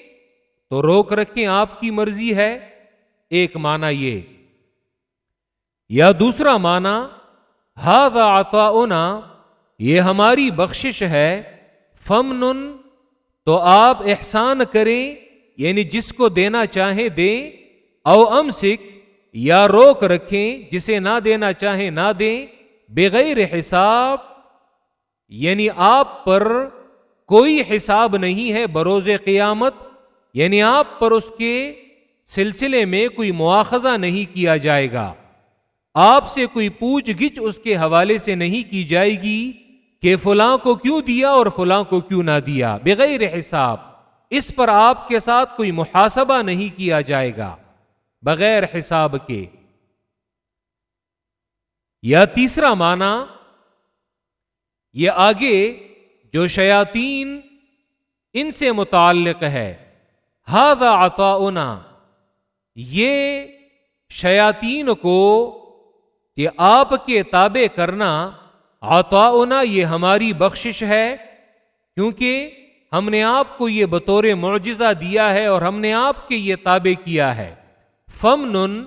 تو روک رکھیں آپ کی مرضی ہے۔ ایک معنی یہ۔ یا دوسرا معنی ہاد آتا یہ ہماری بخشش ہے، فمن، تو آپ احسان کریں یعنی جس کو دینا چاہیں دیں، او ام سکھ یا روک رکھیں، جسے نہ دینا چاہیں نہ دیں، بغیر حساب یعنی آپ پر کوئی حساب نہیں ہے بروز قیامت یعنی آپ پر اس کے سلسلے میں کوئی مواخذہ نہیں کیا جائے گا۔ آپ سے کوئی پوچھ گچھ اس کے حوالے سے نہیں کی جائے گی کہ فلاں کو کیوں دیا اور فلاں کو کیوں نہ دیا، بغیر حساب۔ اس پر آپ کے ساتھ کوئی محاسبہ نہیں کیا جائے گا، بغیر حساب کے۔ یا تیسرا معنی، یہ آگے جو شیاتین ان سے متعلق ہے ہاد آتا یہ شیاتین کو کہ آپ کے تابع کرنا آتا یہ ہماری بخشش ہے، کیونکہ ہم نے آپ کو یہ بطور معجزہ دیا ہے اور ہم نے آپ کے یہ تابع کیا ہے۔ فم نن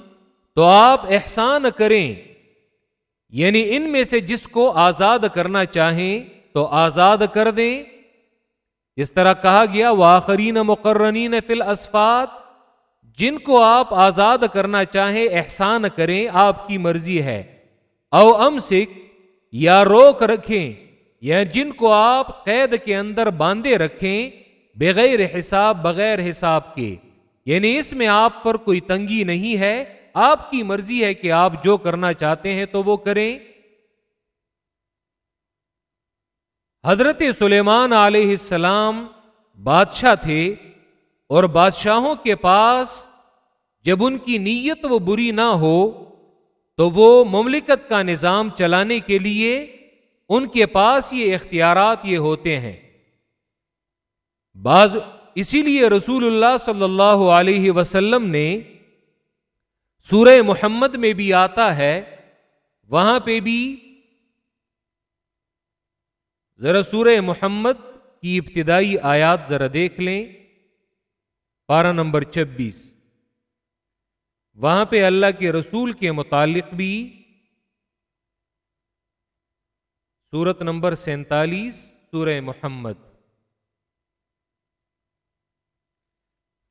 تو آپ احسان کریں۔ یعنی ان میں سے جس کو آزاد کرنا چاہیں تو آزاد کر دیں۔ جس طرح کہا گیا واخرین مقررین فل اسفات جن کو آپ آزاد کرنا چاہیں، احسان کریں، آپ کی مرضی ہے۔ او ام سکھ یا روک رکھیں، یا جن کو آپ قید کے اندر باندھے رکھیں، بغیر حساب بغیر حساب کے۔ یعنی اس میں آپ پر کوئی تنگی نہیں ہے۔ آپ کی مرضی ہے کہ آپ جو کرنا چاہتے ہیں تو وہ کریں۔ حضرت سلیمان علیہ السلام بادشاہ تھے۔ اور بادشاہوں کے پاس جب ان کی نیت وہ بری نہ ہو، تو وہ مملکت کا نظام چلانے کے لیے ان کے پاس یہ اختیارات یہ ہوتے ہیں۔ بعض، اسی لیے رسول اللہ صلی اللہ علیہ وسلم نے سورہ محمد میں بھی آتا ہے، وہاں پہ بھی ذرا سورہ محمد کی ابتدائی آیات ذرا دیکھ لیں۔ پارہ نمبر چھبیس۔ وہاں پہ اللہ کے رسول کے متعلق بھی سورت نمبر سینتالیس، سورہ محمد۔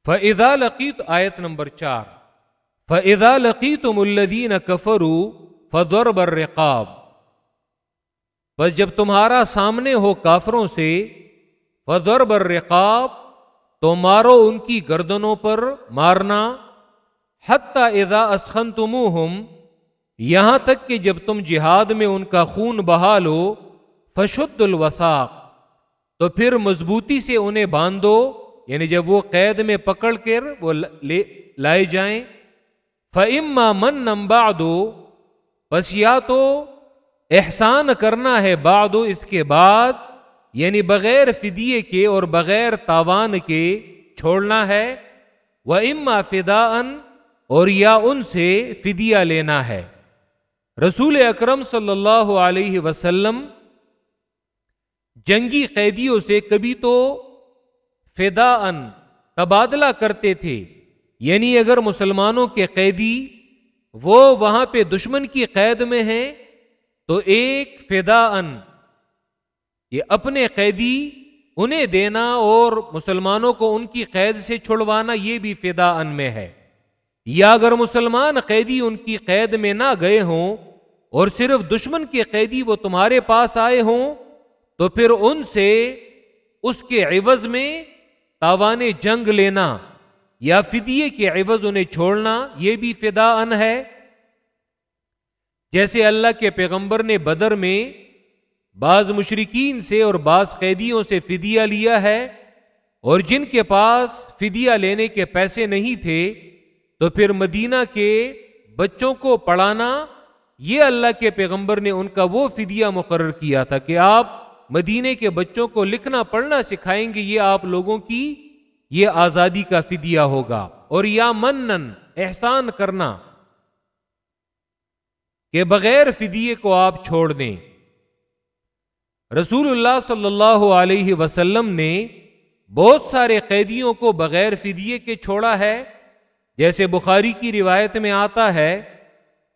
فضا لقیت آیت نمبر چار۔ فضا لقیت ملدین کفرو فضور برقاب بس جب تمہارا سامنے ہو کافروں سے فضور برقاب تو مارو ان کی گردنوں پر مارنا۔ حتیٰ اذا اسخن تم یہاں تک کہ جب تم جہاد میں ان کا خون بہا لو، فشد الوساق تو پھر مضبوطی سے انہیں باندھو یعنی جب وہ قید میں پکڑ کر وہ لائے جائیں۔ فعما من نمبا دو بس یا تو احسان کرنا ہے بادو اس کے بعد یعنی بغیر فدیے کے اور بغیر تاوان کے چھوڑنا ہے وہ اما فدا ان اور یا ان سے فدیہ لینا ہے۔ رسول اکرم صلی اللہ علیہ وسلم جنگی قیدیوں سے کبھی تو فدا ان تبادلہ کرتے تھے۔ یعنی اگر مسلمانوں کے قیدی وہ وہاں پہ دشمن کی قید میں ہیں، تو ایک فدا ان یہ اپنے قیدی انہیں دینا اور مسلمانوں کو ان کی قید سے چھڑوانا یہ بھی فدا ان میں ہے۔ یا اگر مسلمان قیدی ان کی قید میں نہ گئے ہوں اور صرف دشمن کے قیدی وہ تمہارے پاس آئے ہوں، تو پھر ان سے اس کے عوض میں تاوان جنگ لینا یا فدیے کے عوض انہیں چھوڑنا یہ بھی فدا ان ہے۔ جیسے اللہ کے پیغمبر نے بدر میں بعض مشرقین سے اور بعض قیدیوں سے فدیہ لیا ہے، اور جن کے پاس فدیہ لینے کے پیسے نہیں تھے، تو پھر مدینہ کے بچوں کو پڑھانا، یہ اللہ کے پیغمبر نے ان کا وہ فدیہ مقرر کیا تھا کہ آپ مدینے کے بچوں کو لکھنا، پڑھنا سکھائیں گے، یہ آپ لوگوں کی، یہ آزادی کا فدیہ ہوگا۔ اور یا منن، احسان کرنا کہ بغیر فدیے کو آپ چھوڑ دیں۔ رسول اللہ صلی اللہ علیہ وسلم نے بہت سارے قیدیوں کو بغیر فدیے کے چھوڑا ہے۔ جیسے بخاری کی روایت میں آتا ہے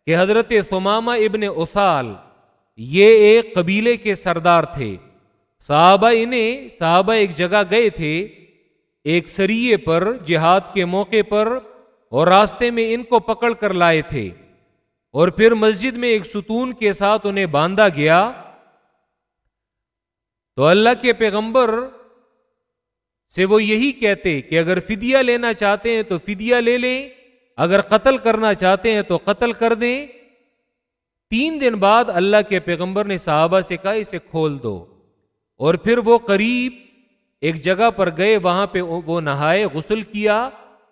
کہ حضرت ثمامہ ابن اسال یہ ایک قبیلے کے سردار تھے۔ صحابہ انہیں، صحابہ ایک جگہ گئے تھے، ایک سریے پر جہاد کے موقع پر اور راستے میں ان کو پکڑ کر لائے تھے۔ اور پھر مسجد میں ایک ستون کے ساتھ انہیں باندھا گیا۔ تو اللہ کے پیغمبر سے وہ یہی کہتے کہ اگر فدیہ لینا چاہتے ہیں تو فدیہ لے لیں، اگر قتل کرنا چاہتے ہیں تو قتل کر دیں۔ تین دن بعد اللہ کے پیغمبر نے صحابہ سے کہا، اسے کھول دو۔ اور پھر وہ قریب ایک جگہ پر گئے، وہاں پہ وہ نہائے، غسل کیا۔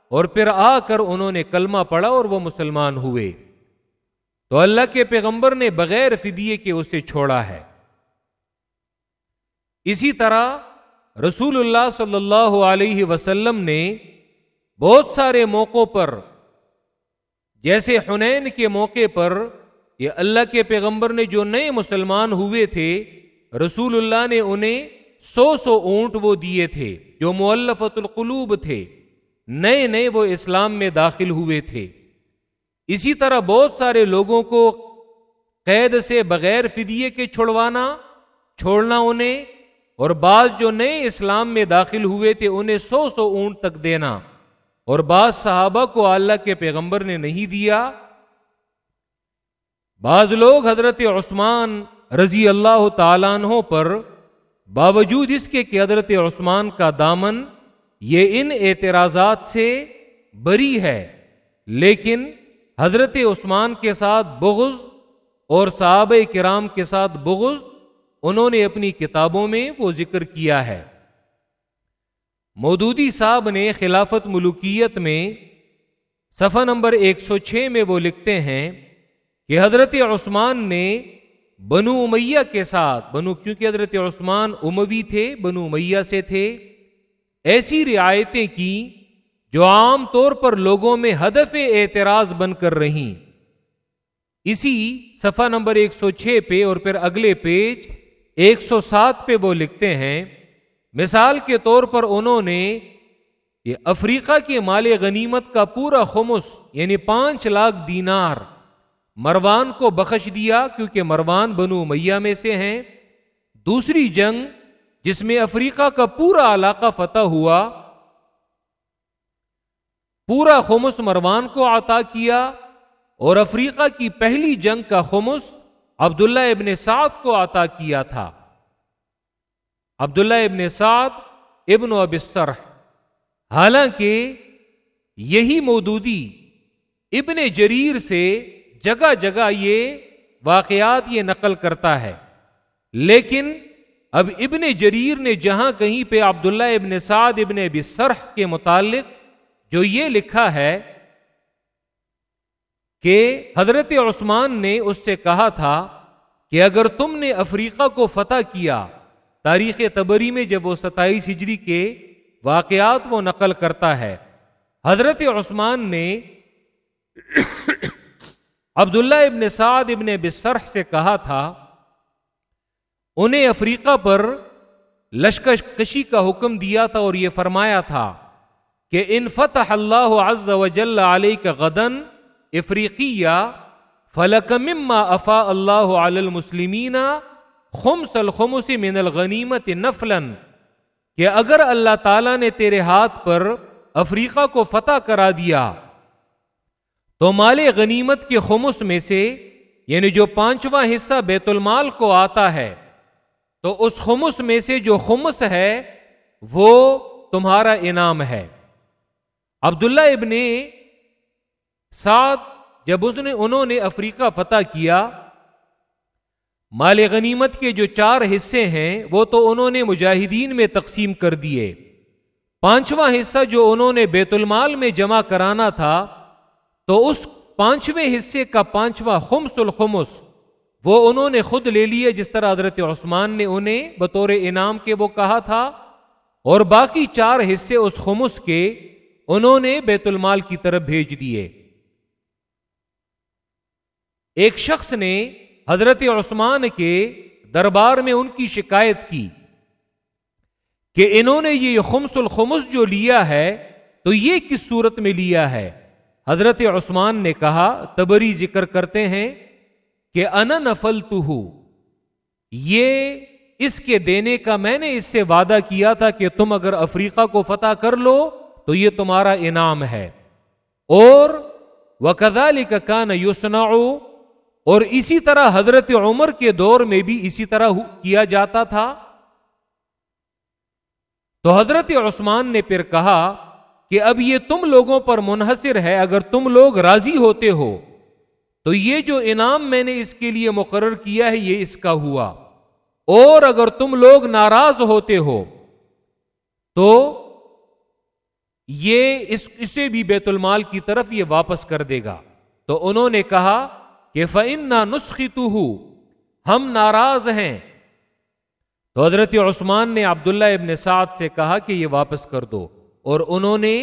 اور پھر آ کر انہوں نے کلمہ پڑھا اور وہ مسلمان ہوئے۔ تو اللہ کے پیغمبر نے بغیر فدیے کے اسے چھوڑا ہے۔ اسی طرح رسول اللہ صلی اللہ علیہ وسلم نے بہت سارے موقعوں پر، جیسے حنین کے موقع پر، یہ اللہ کے پیغمبر نے جو نئے مسلمان ہوئے تھے، رسول اللہ نے انہیں سو سو اونٹ وہ دیے تھے جو مولفت القلوب تھے، نئے نئے وہ اسلام میں داخل ہوئے تھے۔ اسی طرح بہت سارے لوگوں کو قید سے بغیر فدیے کے چھڑوانا، چھوڑنا انہیں اور بعض جو نئے اسلام میں داخل ہوئے تھے انہیں سو سو اونٹ تک دینا۔ اور بعض صحابہ کو اللہ کے پیغمبر نے نہیں دیا۔ بعض لوگ حضرت عثمان رضی اللہ تعالیٰ عنہ پر باوجود اس کے کہ حضرت عثمان کا دامن یہ ان اعتراضات سے بری ہے، لیکن حضرت عثمان کے ساتھ بغض اور صحابہ کرام کے ساتھ بغض انہوں نے اپنی کتابوں میں وہ ذکر کیا ہے۔ مودودی صاحب نے خلافت ملوکیت میں صفحہ نمبر ایک سو چھ میں وہ لکھتے ہیں کہ حضرت عثمان نے بنو امیہ کے ساتھ، بنو کیونکہ حضرت عثمان اموی تھے، بنو امیہ سے تھے، ایسی رعایتیں کی جو عام طور پر لوگوں میں ہدف اعتراض بن کر رہی اسی صفحہ نمبر ایک سو چھ پہ اور پھر اگلے پیج ایک سو سات پہ وہ لکھتے ہیں، مثال کے طور پر انہوں نے یہ افریقہ کے مال غنیمت کا پورا خمس یعنی پانچ لاکھ دینار مروان کو بخش دیا، کیونکہ مروان بنو میاں میں سے ہیں۔ دوسری جنگ، جس میں افریقہ کا پورا علاقہ فتح ہوا، پورا خمس مروان کو عطا کیا اور افریقہ کی پہلی جنگ کا خمس عبداللہ ابن سعد کو عطا کیا تھا۔ عبداللہ ابن سعد ابن و ابستر حالانکہ یہی مودودی ابن جریر سے جگہ جگہ یہ واقعات یہ نقل کرتا ہے۔ لیکن اب ابن جریر نے جہاں کہیں پہ عبداللہ ابن سعد ابن ابی سرح کے متعلق جو یہ لکھا ہے کہ حضرت عثمان نے اس سے کہا تھا کہ اگر تم نے افریقہ کو فتح کیا، تاریخ تبری میں جب وہ ستائیس ہجری کے واقعات وہ نقل کرتا ہے۔ حضرت عثمان نے (coughs) عبداللہ ابن سعد ابن بسرح سے کہا تھا، انہیں افریقہ پر لشکر کشی کا حکم دیا تھا اور یہ فرمایا تھا کہ ان فتح اللہ عز و جل علیہ کا غدن افریقیہ فلک مما افا اللہ علی المسلمین خمس الخمس من الغنیمت نفلن کہ اگر اللہ تعالی نے تیرے ہاتھ پر افریقہ کو فتح کرا دیا، تو مال غنیمت کے خمس میں سے یعنی جو پانچواں حصہ بیت المال کو آتا ہے، تو اس خمس میں سے جو خمس ہے، وہ تمہارا انعام ہے۔ عبداللہ ابن سات جب اس نے، انہوں نے افریقہ فتح کیا، مال غنیمت کے جو چار حصے ہیں، وہ تو انہوں نے مجاہدین میں تقسیم کر دیے۔ پانچواں حصہ جو انہوں نے بیت المال میں جمع کرانا تھا، تو اس پانچویں حصے کا پانچواں خمس الخمس، وہ انہوں نے خود لے لیے، جس طرح حضرت عثمان نے انہیں بطور انعام کے وہ کہا تھا۔ اور باقی چار حصے اس خمس کے، انہوں نے بیت المال کی طرف بھیج دیے۔ ایک شخص نے حضرت عثمان کے دربار میں ان کی شکایت کی کہ انہوں نے یہ خمس الخمس جو لیا ہے، تو یہ کس صورت میں لیا ہے؟ حضرت عثمان نے کہا، تبری ذکر کرتے ہیں کہ ان نفل تو یہ اس کے دینے کا میں نے اس سے وعدہ کیا تھا کہ تم اگر افریقہ کو فتح کر لو، تو یہ تمہارا انعام ہے۔ اور وہ کدالی کا کان یوسنا اور اسی طرح حضرت عمر کے دور میں بھی اسی طرح کیا جاتا تھا۔ تو حضرت عثمان نے پھر کہا کہ اب یہ تم لوگوں پر منحصر ہے، اگر تم لوگ راضی ہوتے ہو، تو یہ جو انعام میں نے اس کے لیے مقرر کیا ہے، یہ اس کا ہوا۔ اور اگر تم لوگ ناراض ہوتے ہو، تو یہ اس اسے بھی بیت المال کی طرف یہ واپس کر دے گا۔ تو انہوں نے کہا کہ فن نہ نسخی تو ہم ناراض ہیں۔ تو حضرت عثمان نے عبداللہ ابن سعد سے کہا کہ یہ واپس کر دو، اور انہوں نے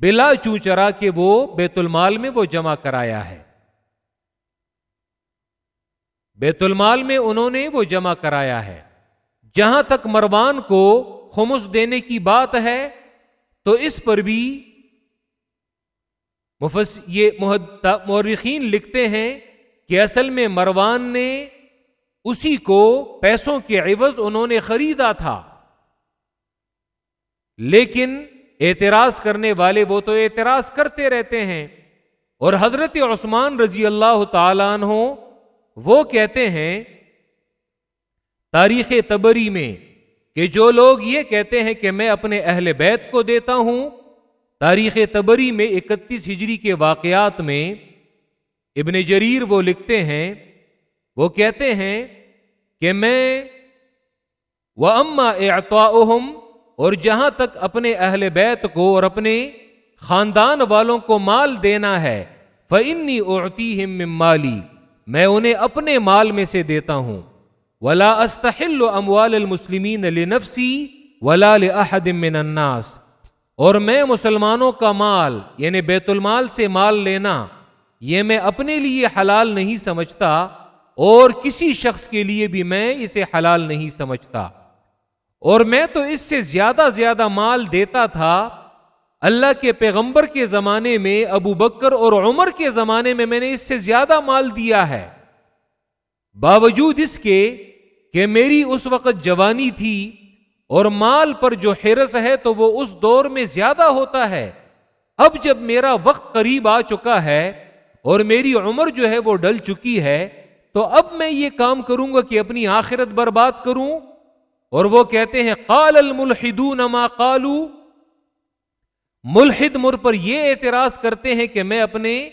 بلا چوچرا کے وہ بیت المال میں وہ جمع کرایا ہے۔ بیت المال میں انہوں نے وہ جمع کرایا ہے۔ جہاں تک مروان کو خمس دینے کی بات ہے، تو اس پر بھی مفس، یہ مورخین لکھتے ہیں کہ اصل میں مروان نے اسی کو پیسوں کے عوض انہوں نے خریدا تھا۔ لیکن اعتراض کرنے والے وہ تو اعتراض کرتے رہتے ہیں۔ اور حضرت عثمان رضی اللہ تعالیٰ عنہ وہ کہتے ہیں، تاریخ تبری میں کہ جو لوگ یہ کہتے ہیں کہ میں اپنے اہل بیت کو دیتا ہوں، تاریخ تبری میں اکتیس ہجری کے واقعات میں ابن جریر وہ لکھتے ہیں، وہ کہتے ہیں کہ میں وہ اما اعتواہم اور جہاں تک اپنے اہل بیت کو اور اپنے خاندان والوں کو مال دینا ہے فنی اڑتی ہم مالی میں انہیں اپنے مال میں سے دیتا ہوں۔ ولا استحل اموال المسلمین لنفسی ولا لاحد من الناس۔ اور میں مسلمانوں کا مال یعنی بیت المال سے مال لینا یہ میں اپنے لیے حلال نہیں سمجھتا اور کسی شخص کے لیے بھی میں اسے حلال نہیں سمجھتا۔ اور میں تو اس سے زیادہ زیادہ مال دیتا تھا۔ اللہ کے پیغمبر کے زمانے میں، ابو بکر اور عمر کے زمانے میں میں نے اس سے زیادہ مال دیا ہے۔ باوجود اس کے کہ میری اس وقت جوانی تھی اور مال پر جو حرس ہے تو وہ اس دور میں زیادہ ہوتا ہے۔ اب جب میرا وقت قریب آ چکا ہے اور میری عمر جو ہے وہ ڈل چکی ہے، تو اب میں یہ کام کروں گا کہ اپنی آخرت برباد کروں۔ اور وہ کہتے ہیں، قال الملحدون ما قالو۔ ملحد مر پر یہ اعتراض کرتے ہیں کہ میں اپنے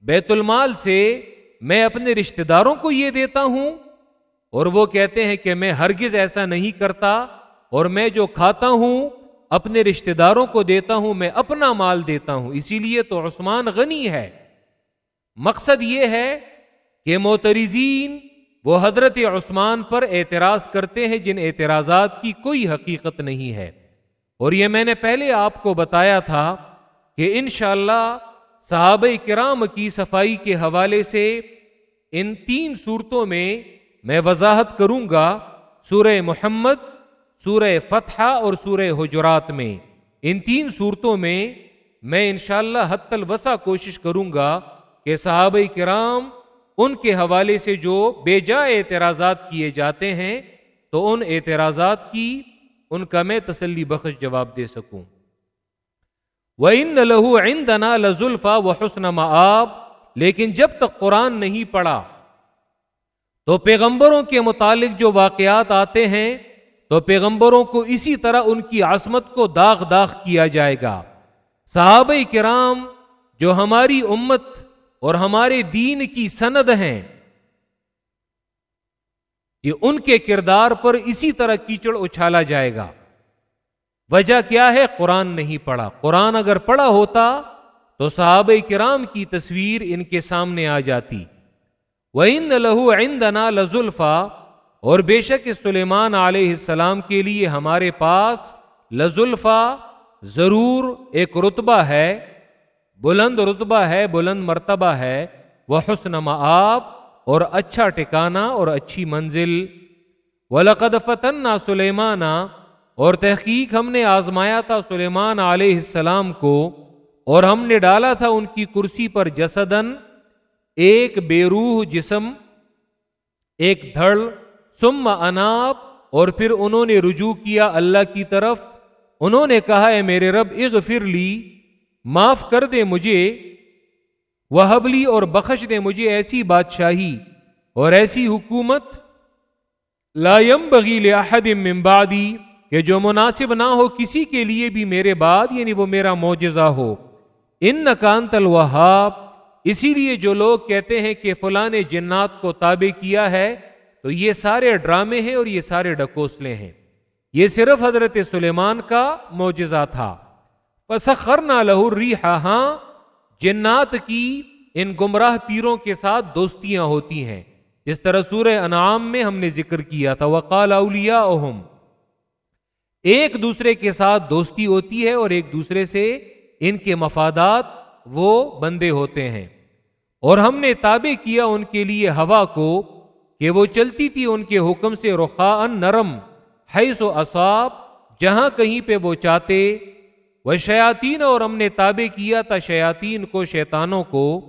بیت المال سے، میں اپنے رشتہ داروں کو یہ دیتا ہوں۔ اور وہ کہتے ہیں کہ میں ہرگز ایسا نہیں کرتا۔ اور میں جو کھاتا ہوں، اپنے رشتہ داروں کو دیتا ہوں، میں اپنا مال دیتا ہوں۔ اسی لیے تو عثمان غنی ہے۔ مقصد یہ ہے کہ موترزین وہ حضرت عثمان پر اعتراض کرتے ہیں جن اعتراضات کی کوئی حقیقت نہیں ہے۔ اور یہ میں نے پہلے آپ کو بتایا تھا کہ انشاءاللہ اللہ صحابہ کرام کی صفائی کے حوالے سے ان تین صورتوں میں میں وضاحت کروں گا سورہ محمد، سورہ فتح اور سورہ حجرات میں۔ ان تین صورتوں میں میں انشاءاللہ حت الوسا کوشش کروں گا کہ صحابہ کرام ان کے حوالے سے جو بے جا اعتراضات کیے جاتے ہیں، تو ان اعتراضات کی ان کا میں تسلی بخش جواب دے سکوں۔ وہ ان لہو عندنا لزلفا و حسن لیکن جب تک قرآن نہیں پڑھا، تو پیغمبروں کے متعلق جو واقعات آتے ہیں، تو پیغمبروں کو اسی طرح ان کی عصمت کو داغ داغ کیا جائے گا۔ صحابہ کرام جو ہماری امت اور ہمارے دین کی سند ہیں۔ کہ ان کے کردار پر اسی طرح کیچڑ اچھالا جائے گا۔ وجہ کیا ہے؟ قرآن نہیں پڑھا۔ قرآن اگر پڑھا ہوتا تو صحابہ کرام کی تصویر ان کے سامنے آ جاتی۔ وہ ان لہو عندنا لزلفا اور بے شک سلیمان علیہ السلام کے لیے ہمارے پاس لزلفا ضرور ایک رتبہ ہے۔ بلند رتبہ ہے، بلند مرتبہ ہے۔ وہ حسن معاب اور اچھا ٹکانا اور اچھی منزل۔ ولقد فتنا سلیمانہ اور تحقیق ہم نے آزمایا تھا سلیمان علیہ السلام کو، اور ہم نے ڈالا تھا ان کی کرسی پر جسدن ایک بے روح جسم، ایک دھڑ سم اناب اور پھر انہوں نے رجوع کیا اللہ کی طرف۔ انہوں نے کہا ہے میرے رب، اغفر لی۔ معاف کر دے مجھے وہ حبلی اور بخش دے مجھے ایسی بادشاہی اور ایسی حکومت۔ لائم بغیل احد ممبادی کہ جو مناسب نہ ہو کسی کے لیے بھی میرے بعد یعنی وہ میرا معجزہ ہو۔ ان نکانت الوہاب، اسی لیے جو لوگ کہتے ہیں کہ فلاں نے جنات کو تابع کیا ہے، تو یہ سارے ڈرامے ہیں اور یہ سارے ڈکوسلے ہیں۔ یہ صرف حضرت سلیمان کا معجزہ تھا۔ پسخر نہ لہر ہاں جنات کی ان گمراہ پیروں کے ساتھ دوستیاں ہوتی ہیں۔ جس طرح سورہ انعام میں ہم نے ذکر کیا تھا، وقال اولیاء ایک دوسرے کے ساتھ دوستی ہوتی ہے اور ایک دوسرے سے ان کے مفادات وہ بندے ہوتے ہیں۔ اور ہم نے تابع کیا ان کے لیے ہوا کو کہ وہ چلتی تھی ان کے حکم سے رخا ان نرم حیث و اصاب، جہاں کہیں پہ وہ چاہتے وہ شیاتین اور ہم نے تابع کیا تھا شیاتین کو، شیطانوں کو۔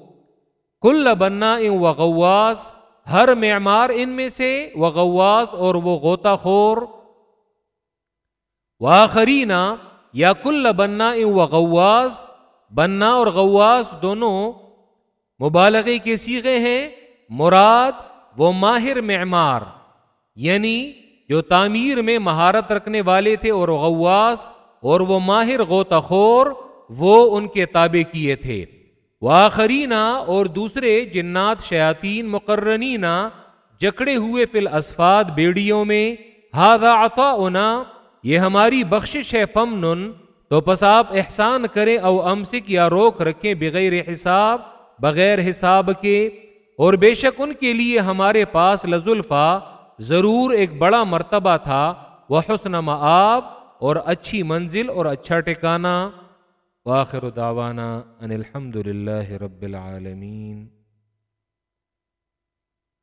کل بننا ان وغواس ہر معمار ان میں سے وغواس اور وہ غوطہ خور۔ واخرینا یا کل بننا ان وغواس بننا اور غواس دونوں مبالغے کے سیغے ہیں۔ مراد وہ ماہر معمار یعنی جو تعمیر میں مہارت رکھنے والے تھے اور غواس اور وہ ماہر غوطہ خور وہ ان کے تابع کیے تھے۔ واخرینا اور دوسرے جنات شیاتین مقرنینا جکڑے ہوئے فل اسفاد بیڑیوں میں ہاضا عطا یہ ہماری بخشش ہے فمن تو پس آپ احسان کریں او امسک یا روک رکھیں بغیر حساب بغیر حساب کے۔ اور بے شک ان کے لیے ہمارے پاس لزلفا ضرور ایک بڑا مرتبہ تھا وہ حسن معاب اور اچھی منزل اور اچھا ٹکانا واخر دعوانا ان الحمد للہ رب العالمین۔